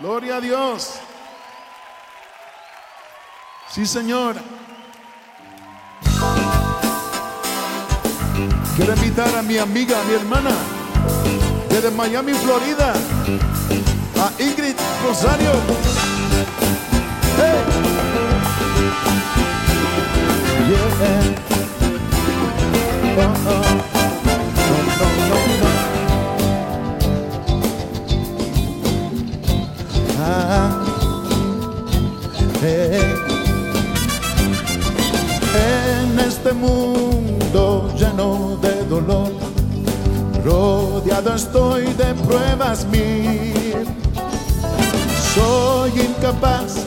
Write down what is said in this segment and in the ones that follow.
Gloria a Dios. Sí, Señor. Quiero invitar a mi amiga, a mi hermana, desde Miami, Florida, a Ingrid Rosario. Hey. En este mundo lleno de dolor, rodeado estoy de pruebas mil. Soy incapaz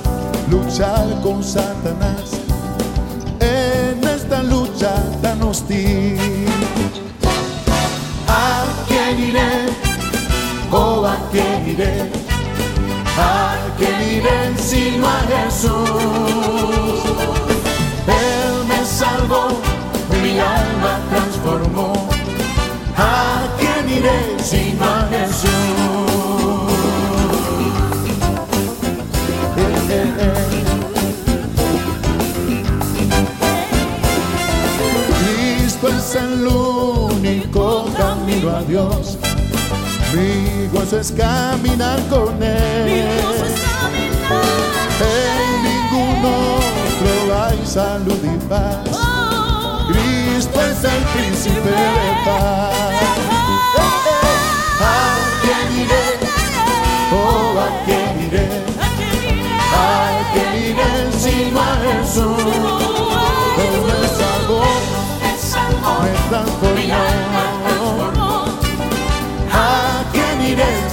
luchar con Satanás en esta lucha tan hostil. ¿A quién iré? ¿O a quién iré? ¿A quién iré sino a Jesús? Él me salvó, mi alma transformó. ¿A quién iré sino a Jesús? Cristo es el único camino a Dios. Mi gozo es caminar con Él. En ningún otro hay salud y paz. Cristo es el príncipe de paz.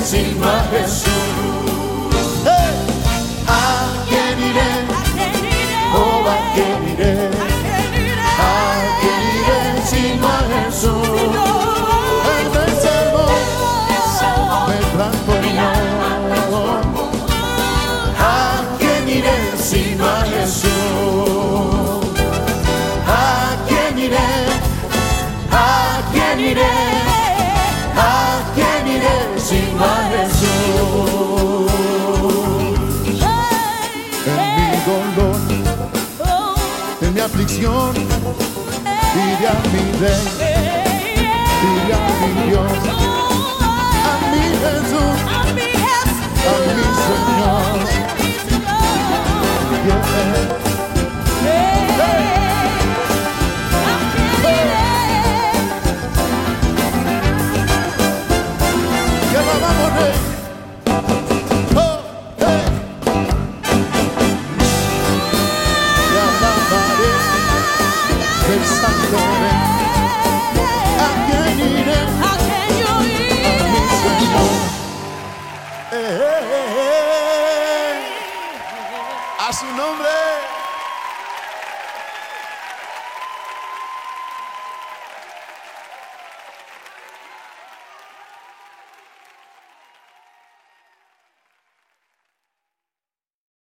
Iré sino a Jesús? Dolor, en mi aflicción, pide a mi rey, pide a mi Dios, A su nombre.